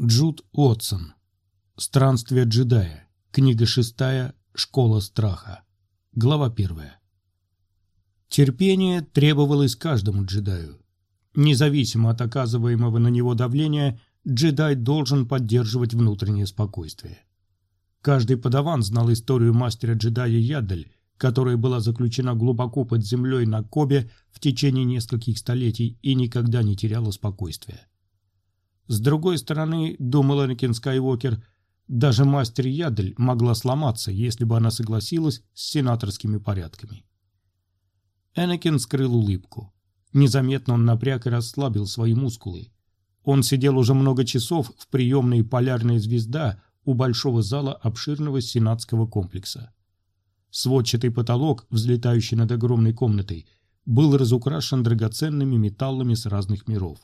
Джуд Уотсон. Странствие джедая. Книга шестая. Школа страха. Глава первая. Терпение требовалось каждому джедаю. Независимо от оказываемого на него давления, джедай должен поддерживать внутреннее спокойствие. Каждый подаван знал историю мастера джедая Ядель, которая была заключена глубоко под землей на Кобе в течение нескольких столетий и никогда не теряла спокойствия. С другой стороны, думал Энакин Скайуокер, даже мастер Ядель могла сломаться, если бы она согласилась с сенаторскими порядками. Энакин скрыл улыбку. Незаметно он напряг и расслабил свои мускулы. Он сидел уже много часов в приемной «Полярная звезда» у большого зала обширного сенатского комплекса. Сводчатый потолок, взлетающий над огромной комнатой, был разукрашен драгоценными металлами с разных миров.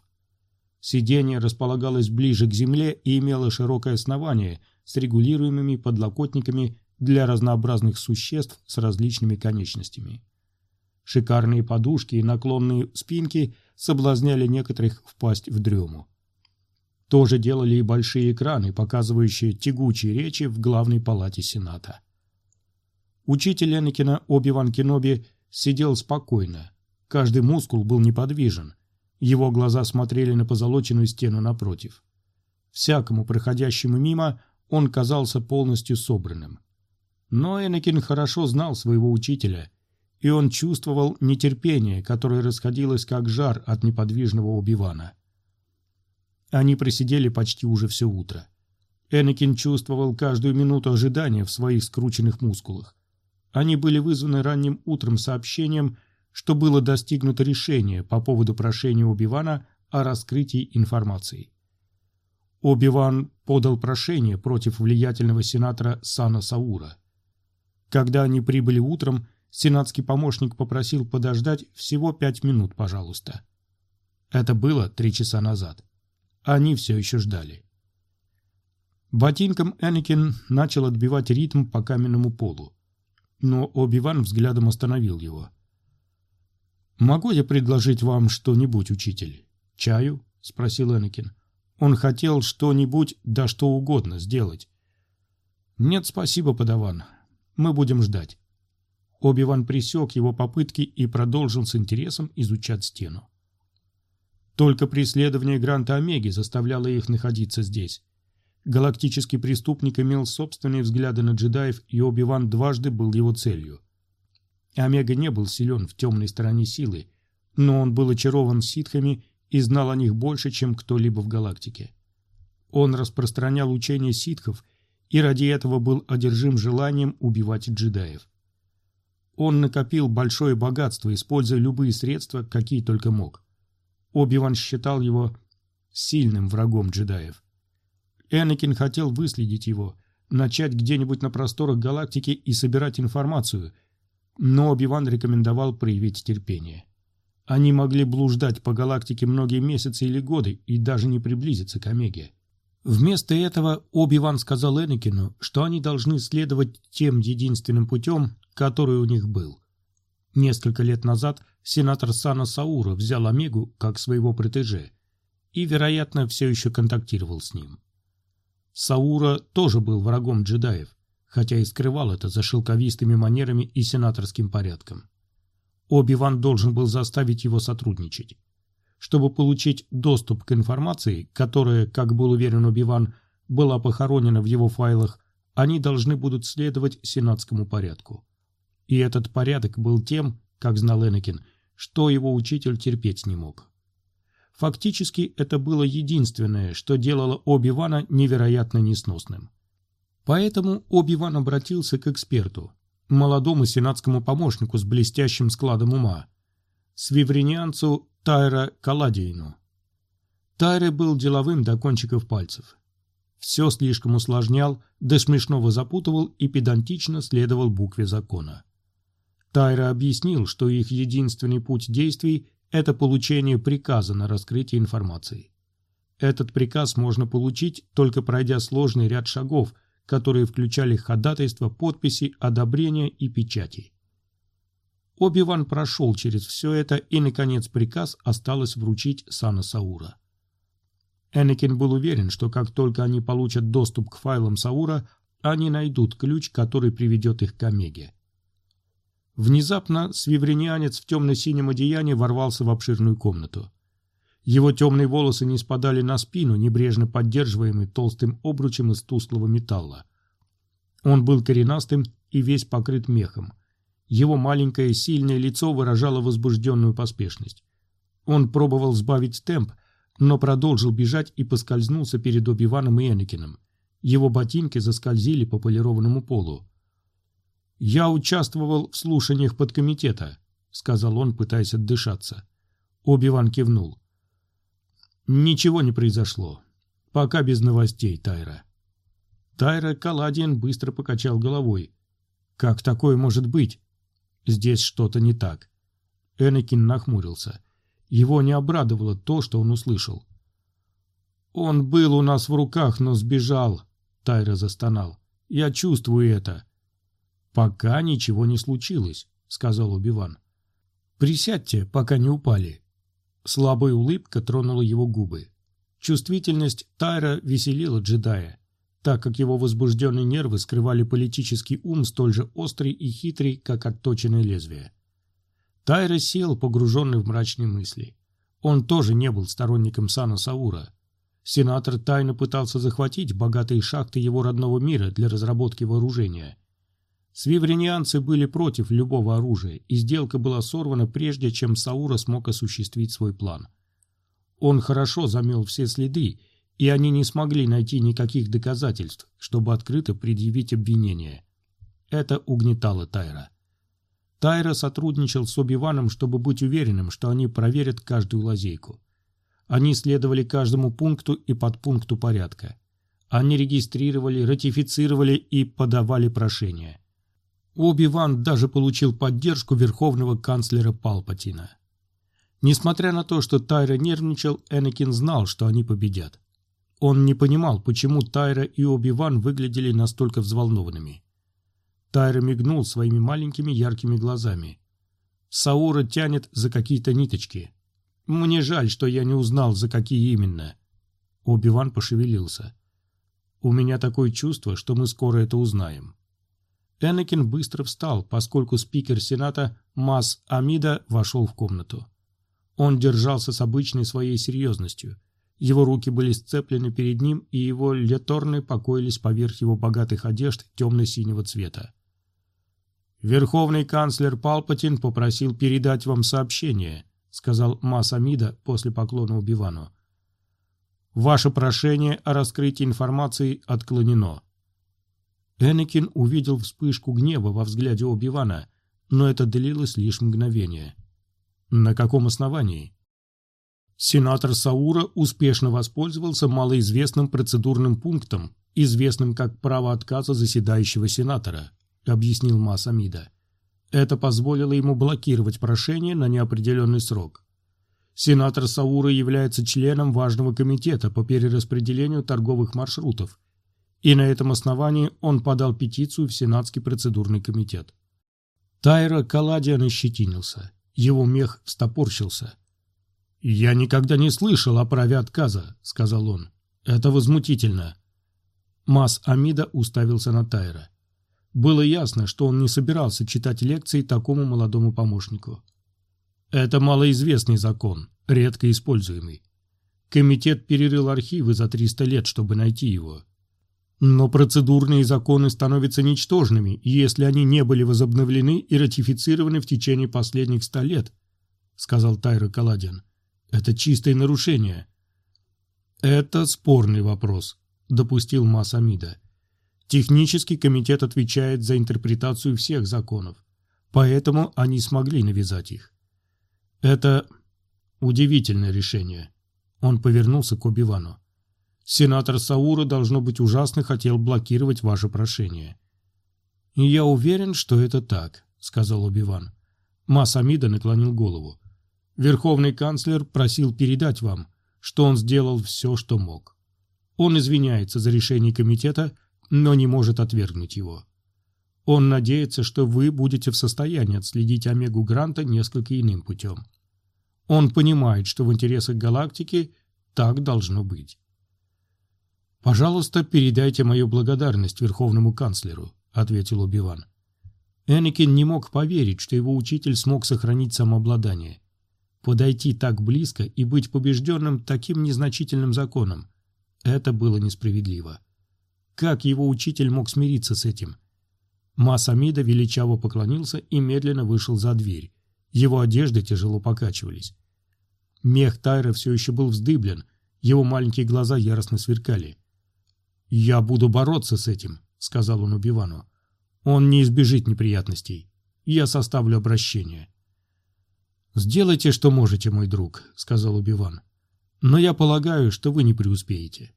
Сиденье располагалось ближе к земле и имело широкое основание с регулируемыми подлокотниками для разнообразных существ с различными конечностями. Шикарные подушки и наклонные спинки соблазняли некоторых впасть в дрему. То же делали и большие экраны, показывающие тягучие речи в главной палате Сената. Учитель Энакина Оби-Ван Кеноби сидел спокойно. Каждый мускул был неподвижен, его глаза смотрели на позолоченную стену напротив. Всякому проходящему мимо он казался полностью собранным. Но Энакин хорошо знал своего учителя, и он чувствовал нетерпение, которое расходилось как жар от неподвижного Убивана. Они просидели почти уже все утро. Энакин чувствовал каждую минуту ожидания в своих скрученных мускулах. Они были вызваны ранним утром сообщением, что было достигнуто решение по поводу прошения Оби-Вана о раскрытии информации. Оби-Ван подал прошение против влиятельного сенатора Сана Саура. Когда они прибыли утром, сенатский помощник попросил подождать всего пять минут, пожалуйста. Это было три часа назад. Они все еще ждали. Ботинком Энакин начал отбивать ритм по каменному полу. Но Оби-Ван взглядом остановил его. «Могу я предложить вам что-нибудь, учитель? Чаю?» — спросил Энакин. Он хотел что-нибудь, да что угодно сделать. «Нет, спасибо, подаван. Мы будем ждать». Оби-Ван пресек его попытки и продолжил с интересом изучать стену. Только преследование Гранта Омеги заставляло их находиться здесь. Галактический преступник имел собственные взгляды на джедаев, и Оби-Ван дважды был его целью. Омега не был силен в темной стороне силы, но он был очарован ситхами и знал о них больше, чем кто-либо в галактике. Он распространял учение ситхов и ради этого был одержим желанием убивать джедаев. Он накопил большое богатство, используя любые средства, какие только мог. Оби-Ван считал его сильным врагом джедаев. Энакин хотел выследить его, начать где-нибудь на просторах галактики и собирать информацию – но Оби-Ван рекомендовал проявить терпение. Они могли блуждать по галактике многие месяцы или годы и даже не приблизиться к Омеге. Вместо этого Оби-Ван сказал Энакину, что они должны следовать тем единственным путем, который у них был. Несколько лет назад сенатор Сана Саура взял Омегу как своего протеже и, вероятно, все еще контактировал с ним. Саура тоже был врагом джедаев, хотя и скрывал это за шелковистыми манерами и сенаторским порядком. Оби-Ван должен был заставить его сотрудничать. Чтобы получить доступ к информации, которая, как был уверен Оби-Ван, была похоронена в его файлах, они должны будут следовать сенатскому порядку. И этот порядок был тем, как знал Энакин, что его учитель терпеть не мог. Фактически это было единственное, что делало Оби-Вана невероятно несносным. Поэтому Оби-Ван обратился к эксперту, молодому сенатскому помощнику с блестящим складом ума, свивренианцу Тайра Каладиину. Тайре был деловым до кончиков пальцев. Все слишком усложнял, до смешного запутывал и педантично следовал букве закона. Тайра объяснил, что их единственный путь действий – это получение приказа на раскрытие информации. Этот приказ можно получить, только пройдя сложный ряд шагов – которые включали ходатайство, подписи, одобрения и печати. Оби-Ван прошел через все это, и, наконец, приказ осталось вручить Сана Саура. Энакин был уверен, что как только они получат доступ к файлам Саура, они найдут ключ, который приведет их к Омеге. Внезапно свивренианец в темно-синем одеянии ворвался в обширную комнату. Его темные волосы не спадали на спину, небрежно поддерживаемые толстым обручем из тусклого металла. Он был коренастым и весь покрыт мехом. Его маленькое сильное лицо выражало возбужденную поспешность. Он пробовал сбавить темп, но продолжил бежать и поскользнулся перед Оби-Ваном и Энакином. Его ботинки заскользили по полированному полу. «Я участвовал в слушаниях подкомитета», — сказал он, пытаясь отдышаться. Оби-Ван кивнул. «Ничего не произошло. Пока без новостей, Тайра». Тайра Каладиан быстро покачал головой. «Как такое может быть? Здесь что-то не так». Энакин нахмурился. Его не обрадовало то, что он услышал. «Он был у нас в руках, но сбежал», — Тайра застонал. «Я чувствую это. «Пока ничего не случилось», — сказал Убиван. «Присядьте, пока не упали». Слабая улыбка тронула его губы. Чувствительность Тайра веселила джедая, так как его возбужденные нервы скрывали политический ум столь же острый и хитрый, как отточенное лезвие. Тайра сел, погруженный в мрачные мысли. Он тоже не был сторонником Сана Саура. Сенатор тайно пытался захватить богатые шахты его родного мира для разработки вооружения – Свивренианцы были против любого оружия, и сделка была сорвана прежде, чем Саура смог осуществить свой план. Он хорошо замел все следы, и они не смогли найти никаких доказательств, чтобы открыто предъявить обвинение. Это угнетало Тайра. Тайра сотрудничал с Оби-Ваном, чтобы быть уверенным, что они проверят каждую лазейку. Они следовали каждому пункту и подпункту порядка. Они регистрировали, ратифицировали и подавали прошения. Оби-Ван даже получил поддержку верховного канцлера Палпатина. Несмотря на то, что Тайра нервничал, Энакин знал, что они победят. Он не понимал, почему Тайра и Оби-Ван выглядели настолько взволнованными. Тайра мигнул своими маленькими яркими глазами. Саура тянет за какие-то ниточки. Мне жаль, что я не узнал, за какие именно. Оби-Ван пошевелился. У меня такое чувство, что мы скоро это узнаем. Энакин быстро встал, поскольку спикер Сената Мас Амида вошел в комнату. Он держался с обычной своей серьезностью. Его руки были сцеплены перед ним, и его леторны покоились поверх его богатых одежд темно-синего цвета. «Верховный канцлер Палпатин попросил передать вам сообщение», сказал Мас Амида после поклона Убивану. «Ваше прошение о раскрытии информации отклонено». Энакин увидел вспышку гнева во взгляде Оби-Вана, но это длилось лишь мгновение. На каком основании? Сенатор Саура успешно воспользовался малоизвестным процедурным пунктом, известным как право отказа заседающего сенатора, объяснил Масамида. Это позволило ему блокировать прошение на неопределенный срок. Сенатор Саура является членом важного комитета по перераспределению торговых маршрутов и на этом основании он подал петицию в Сенатский процедурный комитет. Тайра Каладиан ощетинился, его мех встопорщился. «Я никогда не слышал о праве отказа», — сказал он. «Это возмутительно». Мас Амида уставился на Тайра. Было ясно, что он не собирался читать лекции такому молодому помощнику. «Это малоизвестный закон, редко используемый. Комитет перерыл архивы за 300 лет, чтобы найти его. Но процедурные законы становятся ничтожными, если они не были возобновлены и ратифицированы в течение последних ста лет, сказал Тайра Каладин. Это чистое нарушение. Это спорный вопрос, допустил Масамида. Технический комитет отвечает за интерпретацию всех законов, поэтому они смогли навязать их. Это удивительное решение. Он повернулся к Убивану. Сенатор Саура, должно быть, ужасно хотел блокировать ваше прошение. «И я уверен, что это так», — сказал Убиван. Масамида наклонил голову. «Верховный канцлер просил передать вам, что он сделал все, что мог. Он извиняется за решение комитета, но не может отвергнуть его. Он надеется, что вы будете в состоянии отследить Омегу Гранта несколько иным путем. Он понимает, что в интересах галактики Так должно быть. «Пожалуйста, передайте мою благодарность верховному канцлеру», — ответил Убиван. Энакин не мог поверить, что его учитель смог сохранить самообладание. Подойти так близко и быть побежденным таким незначительным законом — это было несправедливо. Как его учитель мог смириться с этим? Масамида величаво поклонился и медленно вышел за дверь. Его одежды тяжело покачивались. Мех Тайра все еще был вздыблен, его маленькие глаза яростно сверкали. «Я буду бороться с этим», — сказал он Убивану. «Он не избежит неприятностей. Я составлю обращение». «Сделайте, что можете, мой друг», — сказал Убиван. «Но я полагаю, что вы не преуспеете.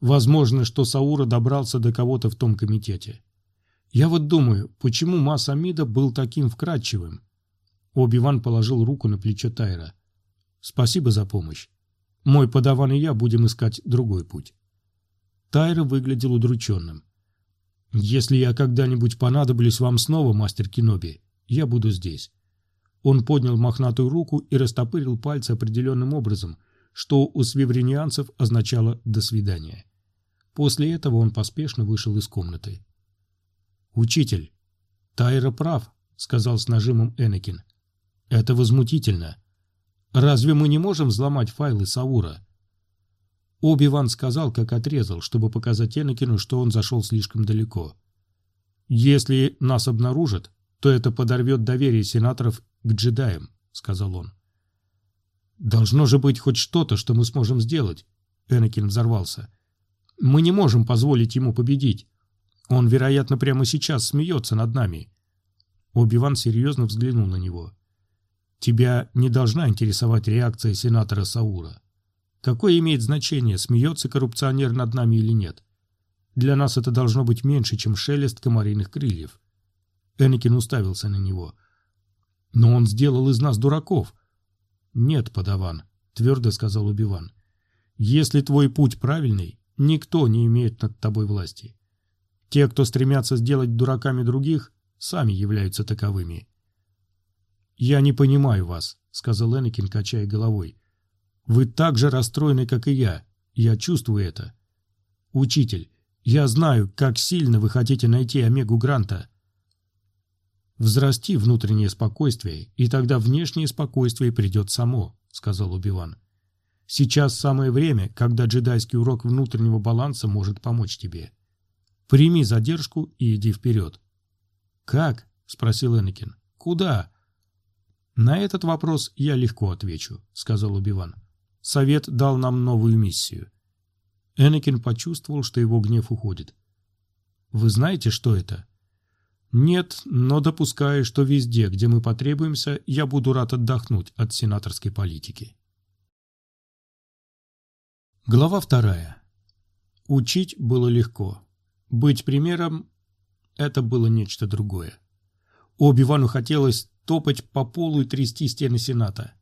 Возможно, что Саура добрался до кого-то в том комитете. Я вот думаю, почему Масамида был таким вкрадчивым?» Оби-Ван положил руку на плечо Тайра. «Спасибо за помощь. Мой подаван и я будем искать другой путь». Тайра выглядел удрученным. «Если я когда-нибудь понадоблюсь вам снова, мастер Киноби, я буду здесь». Он поднял мохнатую руку и растопырил пальцы определенным образом, что у свивренианцев означало «до свидания». После этого он поспешно вышел из комнаты. «Учитель, Тайра прав», — сказал с нажимом Энакин. «Это возмутительно. Разве мы не можем взломать файлы Саура?» Оби-Ван сказал, как отрезал, чтобы показать Энакину, что он зашел слишком далеко. «Если нас обнаружат, то это подорвет доверие сенаторов к джедаям», — сказал он. «Должно же быть хоть что-то, что мы сможем сделать», — Энакин взорвался. «Мы не можем позволить ему победить. Он, вероятно, прямо сейчас смеется над нами». Оби-Ван серьезно взглянул на него. «Тебя не должна интересовать реакция сенатора Саура. Какое имеет значение, смеется коррупционер над нами или нет? Для нас это должно быть меньше, чем шелест комариных крыльев. Энакин уставился на него. Но он сделал из нас дураков. Нет, подаван, твердо сказал Убиван. Если твой путь правильный, никто не имеет над тобой власти. Те, кто стремятся сделать дураками других, сами являются таковыми. «Я не понимаю вас», — сказал Энакин, качая головой. Вы так же расстроены, как и я. Я чувствую это. Учитель, я знаю, как сильно вы хотите найти Омегу Гранта. Взрасти внутреннее спокойствие, и тогда внешнее спокойствие придет само, сказал Убиван. Сейчас самое время, когда джедайский урок внутреннего баланса может помочь тебе. Прими задержку и иди вперед. Как? спросил Энакин. Куда? На этот вопрос я легко отвечу, сказал Убиван. Совет дал нам новую миссию. Энакин почувствовал, что его гнев уходит. «Вы знаете, что это?» «Нет, но допускаю, что везде, где мы потребуемся, я буду рад отдохнуть от сенаторской политики». Глава вторая. Учить было легко. Быть примером – это было нечто другое. Оби-Вану хотелось топать по полу и трясти стены Сената.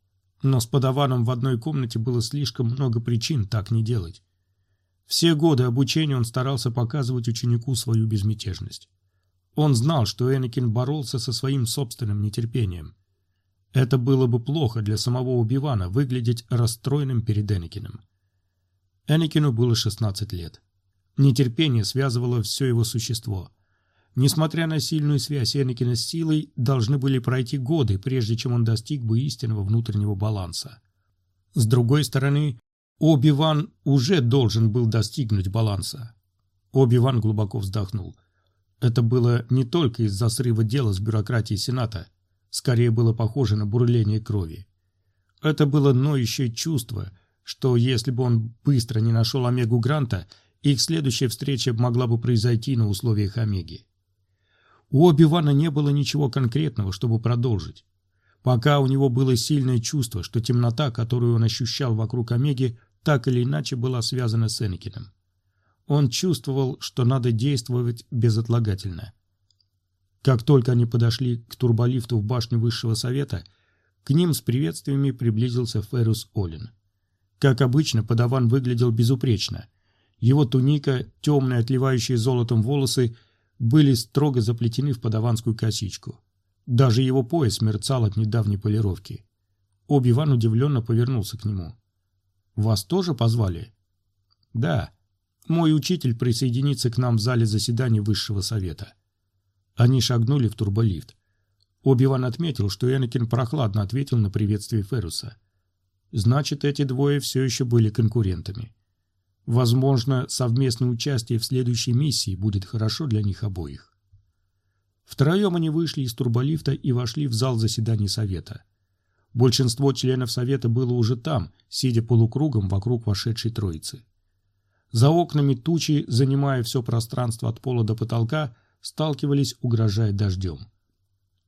Но с подаваном в одной комнате было слишком много причин так не делать. Все годы обучения он старался показывать ученику свою безмятежность. Он знал, что Энакин боролся со своим собственным нетерпением. Это было бы плохо для самого Убивана выглядеть расстроенным перед Энакином. Энакину было 16 лет. Нетерпение связывало все его существо – Несмотря на сильную связь Энакина с силой, должны были пройти годы, прежде чем он достиг бы истинного внутреннего баланса. С другой стороны, Оби-Ван уже должен был достигнуть баланса. Оби-Ван глубоко вздохнул. Это было не только из-за срыва дела с бюрократией Сената, скорее было похоже на бурление крови. Это было ноющее чувство, что если бы он быстро не нашел Омегу Гранта, их следующая встреча могла бы произойти на условиях Омеги. У Оби-Вана не было ничего конкретного, чтобы продолжить. Пока у него было сильное чувство, что темнота, которую он ощущал вокруг Омеги, так или иначе была связана с Энакином. Он чувствовал, что надо действовать безотлагательно. Как только они подошли к турболифту в башню Высшего Совета, к ним с приветствиями приблизился Феррус Олин. Как обычно, подаван выглядел безупречно. Его туника, темные отливающие золотом волосы – были строго заплетены в подаванскую косичку. Даже его пояс мерцал от недавней полировки. Оби-Ван удивленно повернулся к нему. Вас тоже позвали?» «Да. Мой учитель присоединится к нам в зале заседаний Высшего Совета». Они шагнули в турболифт. Оби-Ван отметил, что Энакин прохладно ответил на приветствие Феруса. Значит, эти двое все еще были конкурентами. Возможно, совместное участие в следующей миссии будет хорошо для них обоих. Втроем они вышли из турболифта и вошли в зал заседаний Совета. Большинство членов Совета было уже там, сидя полукругом вокруг вошедшей троицы. За окнами тучи, занимая все пространство от пола до потолка, сталкивались, угрожая дождем.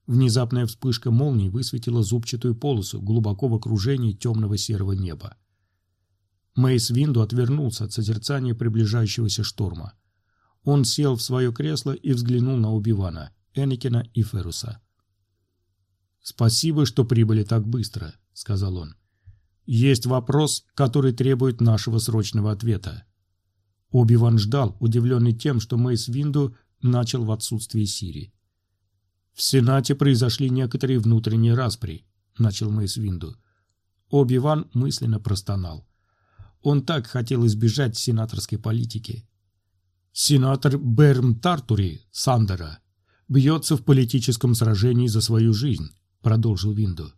Внезапная вспышка молнии высветила зубчатую полосу глубоко в окружении темного серого неба. Мейс Винду отвернулся от созерцания приближающегося шторма. Он сел в свое кресло и взглянул на Убивана, Энакина и Феруса. «Спасибо, что прибыли так быстро», — сказал он. «Есть вопрос, который требует нашего срочного ответа». Оби-Ван ждал, удивленный тем, что Мейс Винду начал в отсутствии Сири. «В Сенате произошли некоторые внутренние распри», — начал Мейс Винду. Оби-Ван мысленно простонал. Он так хотел избежать сенаторской политики. Сенатор Берм Тартури, Сандера, бьется в политическом сражении за свою жизнь, продолжил Винду.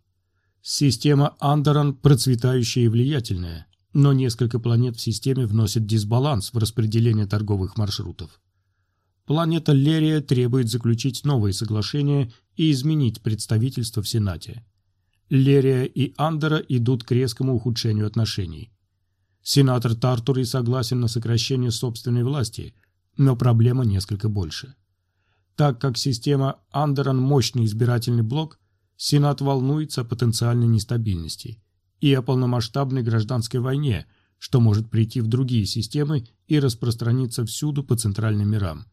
Система Андерон процветающая и влиятельная, но несколько планет в системе вносят дисбаланс в распределение торговых маршрутов. Планета Лерия требует заключить новые соглашения и изменить представительство в Сенате. Лерия и Андера идут к резкому ухудшению отношений. Сенатор Тартури согласен на сокращение собственной власти, но проблема несколько больше. Так как система Андерон – мощный избирательный блок, Сенат волнуется о потенциальной нестабильности и о полномасштабной гражданской войне, что может прийти в другие системы и распространиться всюду по центральным мирам.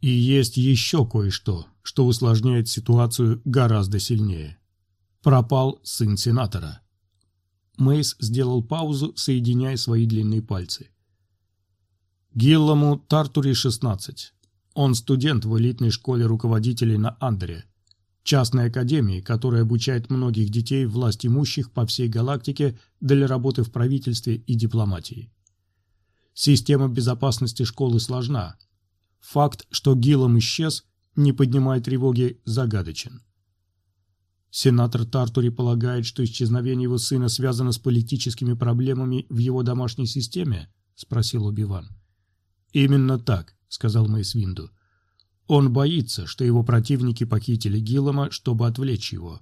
И есть еще кое-что, что усложняет ситуацию гораздо сильнее. Пропал сын сенатора. Мейс сделал паузу, соединяя свои длинные пальцы. Гиллому Тартури 16. Он студент в элитной школе руководителей на Андре, частной академии, которая обучает многих детей власть имущих по всей галактике для работы в правительстве и дипломатии. Система безопасности школы сложна. Факт, что Гиллом исчез, не поднимает тревоги, загадочен. Сенатор Тартури полагает, что исчезновение его сына связано с политическими проблемами в его домашней системе? спросил Убиван. Именно так, сказал Мейс Винду. Он боится, что его противники похитили Гиллома, чтобы отвлечь его.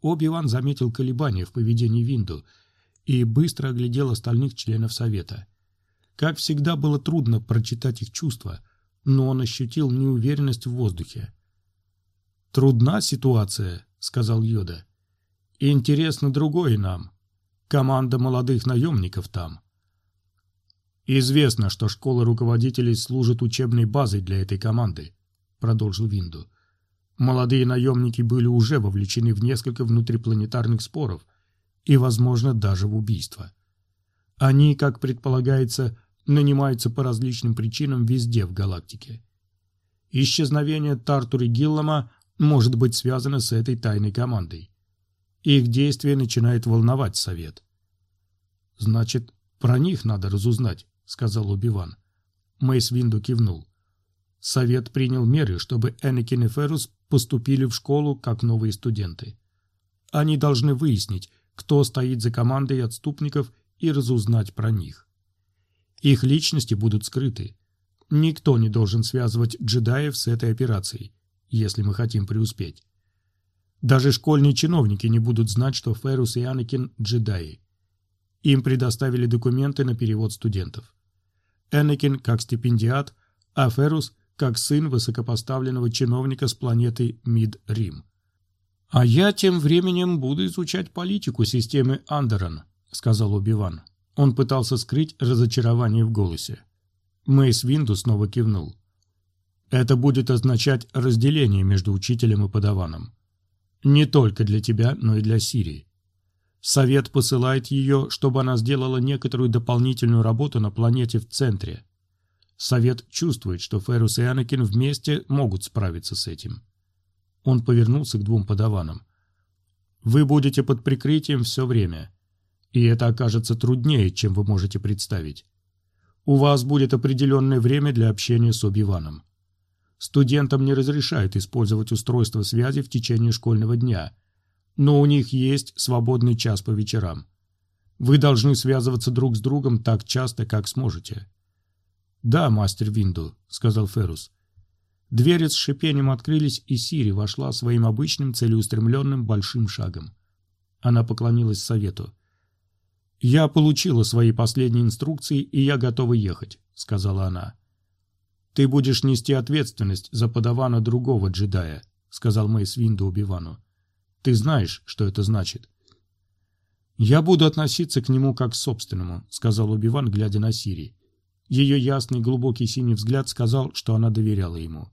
Оби-Ван заметил колебания в поведении Винду и быстро оглядел остальных членов Совета. Как всегда, было трудно прочитать их чувства, но он ощутил неуверенность в воздухе. «Трудна ситуация», — сказал Йода. «Интересно другое нам. Команда молодых наемников там». «Известно, что школа руководителей служит учебной базой для этой команды», — продолжил Винду. «Молодые наемники были уже вовлечены в несколько внутрипланетарных споров и, возможно, даже в убийство. Они, как предполагается, нанимаются по различным причинам везде в галактике. Исчезновение Тартури Гиллама может быть связано с этой тайной командой. Их действие начинает волновать совет. «Значит, про них надо разузнать», — сказал Убиван. Мейс Винду кивнул. Совет принял меры, чтобы Энакин и Феррус поступили в школу как новые студенты. Они должны выяснить, кто стоит за командой отступников и разузнать про них. Их личности будут скрыты. Никто не должен связывать джедаев с этой операцией если мы хотим преуспеть. Даже школьные чиновники не будут знать, что Ферус и Анакин – джедаи. Им предоставили документы на перевод студентов. Энакин как стипендиат, а Ферус как сын высокопоставленного чиновника с планеты Мид-Рим. «А я тем временем буду изучать политику системы Андерон», — сказал Убиван. Он пытался скрыть разочарование в голосе. Мейс Винду снова кивнул. Это будет означать разделение между учителем и подаваном. Не только для тебя, но и для Сирии. Совет посылает ее, чтобы она сделала некоторую дополнительную работу на планете в центре. Совет чувствует, что Ферус и Анакин вместе могут справиться с этим. Он повернулся к двум подаванам. «Вы будете под прикрытием все время. И это окажется труднее, чем вы можете представить. У вас будет определенное время для общения с Оби-Ваном. Студентам не разрешают использовать устройство связи в течение школьного дня, но у них есть свободный час по вечерам. Вы должны связываться друг с другом так часто, как сможете. «Да, мастер Винду», — сказал Феррус. Двери с шипением открылись, и Сири вошла своим обычным целеустремленным большим шагом. Она поклонилась совету. «Я получила свои последние инструкции, и я готова ехать», — сказала она. «Ты будешь нести ответственность за подавана другого джедая», — сказал Мэйс Винду Убивану. «Ты знаешь, что это значит». «Я буду относиться к нему как к собственному», — сказал Убиван, глядя на Сири. Ее ясный глубокий синий взгляд сказал, что она доверяла ему.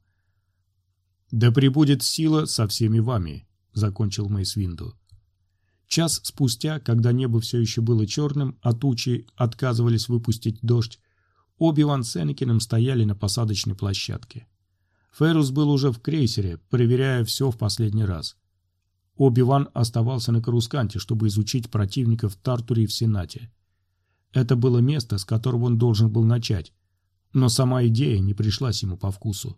«Да пребудет сила со всеми вами», — закончил Мэйс Винду. Час спустя, когда небо все еще было черным, а тучи отказывались выпустить дождь, Оби-Ван с Энакином стояли на посадочной площадке. Феррус был уже в крейсере, проверяя все в последний раз. Оби-Ван оставался на Карусканте, чтобы изучить противника в Тартуре и в Сенате. Это было место, с которого он должен был начать, но сама идея не пришлась ему по вкусу.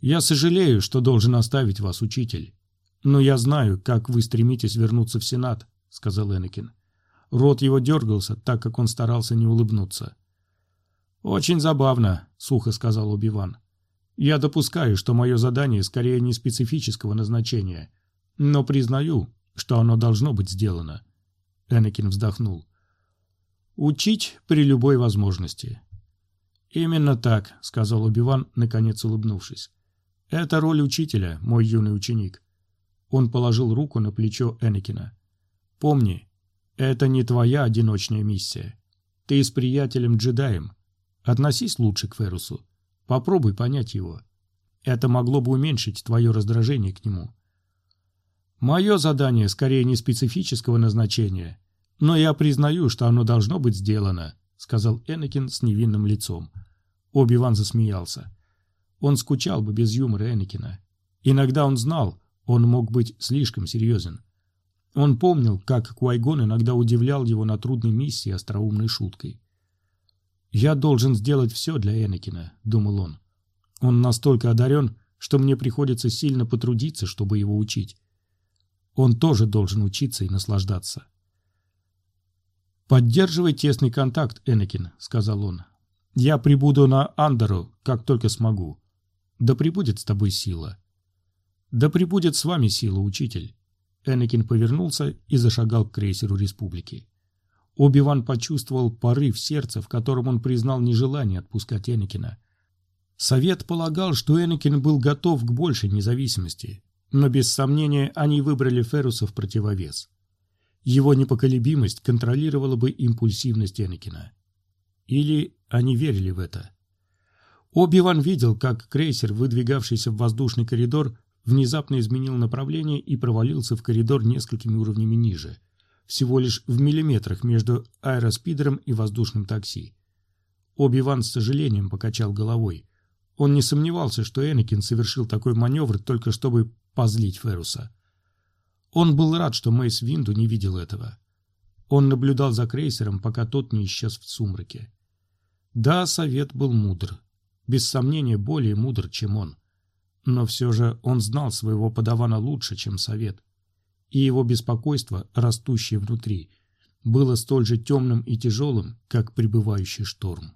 «Я сожалею, что должен оставить вас, учитель, но я знаю, как вы стремитесь вернуться в Сенат», — сказал Энакин. Рот его дергался, так как он старался не улыбнуться. «Очень забавно», — сухо сказал Убиван. «Я допускаю, что мое задание скорее не специфического назначения, но признаю, что оно должно быть сделано». Энакин вздохнул. «Учить при любой возможности». «Именно так», — сказал Убиван, наконец улыбнувшись. «Это роль учителя, мой юный ученик». Он положил руку на плечо Энакина. «Помни, это не твоя одиночная миссия. Ты с приятелем-джедаем, Относись лучше к Ферусу. Попробуй понять его. Это могло бы уменьшить твое раздражение к нему. Мое задание скорее не специфического назначения, но я признаю, что оно должно быть сделано, сказал Энакин с невинным лицом. Оби-Ван засмеялся. Он скучал бы без юмора Энакина. Иногда он знал, он мог быть слишком серьезен. Он помнил, как Куайгон иногда удивлял его на трудной миссии остроумной шуткой. «Я должен сделать все для Энакина», — думал он. «Он настолько одарен, что мне приходится сильно потрудиться, чтобы его учить. Он тоже должен учиться и наслаждаться». «Поддерживай тесный контакт, Энакин», — сказал он. «Я прибуду на Андеру, как только смогу. Да прибудет с тобой сила». «Да прибудет с вами сила, учитель». Энакин повернулся и зашагал к крейсеру Республики. Оби-Ван почувствовал порыв сердца, в котором он признал нежелание отпускать Энакина. Совет полагал, что Энакин был готов к большей независимости, но без сомнения они выбрали Феруса в противовес. Его непоколебимость контролировала бы импульсивность Энакина. Или они верили в это? Оби-Ван видел, как крейсер, выдвигавшийся в воздушный коридор, внезапно изменил направление и провалился в коридор несколькими уровнями ниже – всего лишь в миллиметрах между аэроспидером и воздушным такси. Оби-Ван с сожалением покачал головой. Он не сомневался, что Энакин совершил такой маневр только чтобы позлить Феруса. Он был рад, что Мейс Винду не видел этого. Он наблюдал за крейсером, пока тот не исчез в сумраке. Да, совет был мудр. Без сомнения, более мудр, чем он. Но все же он знал своего подавана лучше, чем совет и его беспокойство, растущее внутри, было столь же темным и тяжелым, как пребывающий шторм.